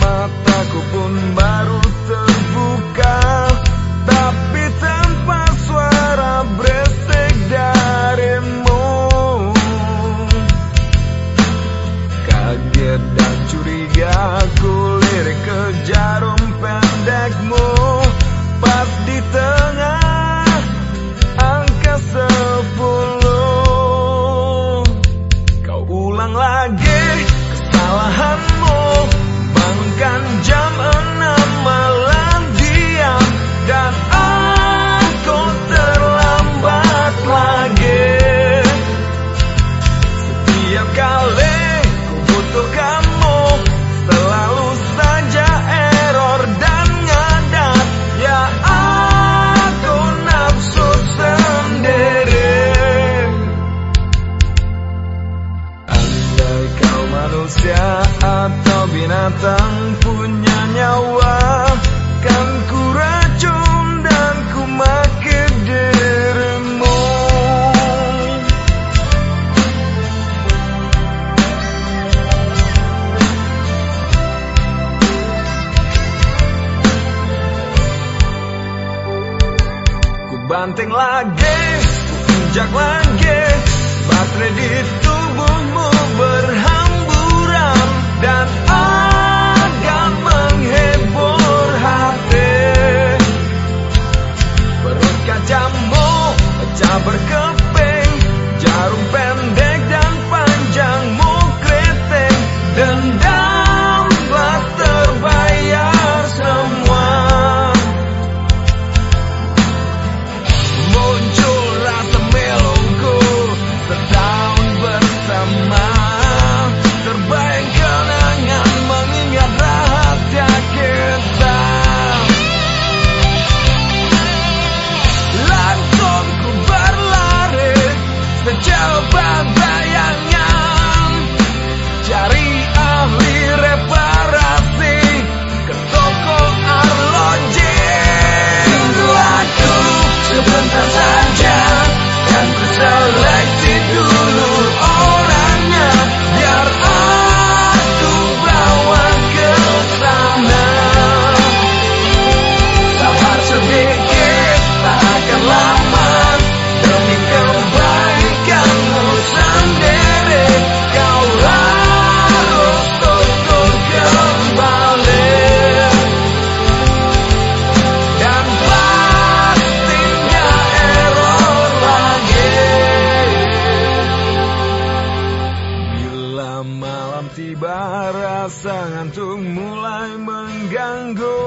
mataku pun baru terbuka. Setiap kali ku butuh kamu Selalu saja error dan ngadat. Ya aku nafsu sendiri. Andai kau manusia atau binatang punya nyawa banting lagi Injak lagi. Baterai di tubuhmu berhamburan Dan oh mulai mengganggu.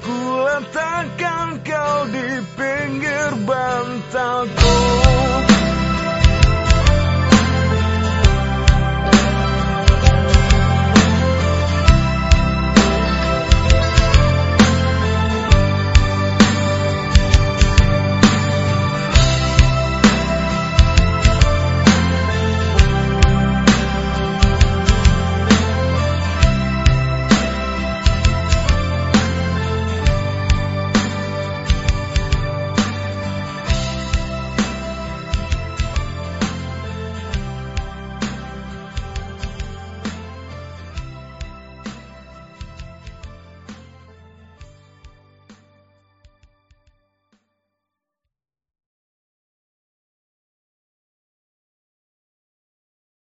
Ku letakkan kau di pinggir bantalku.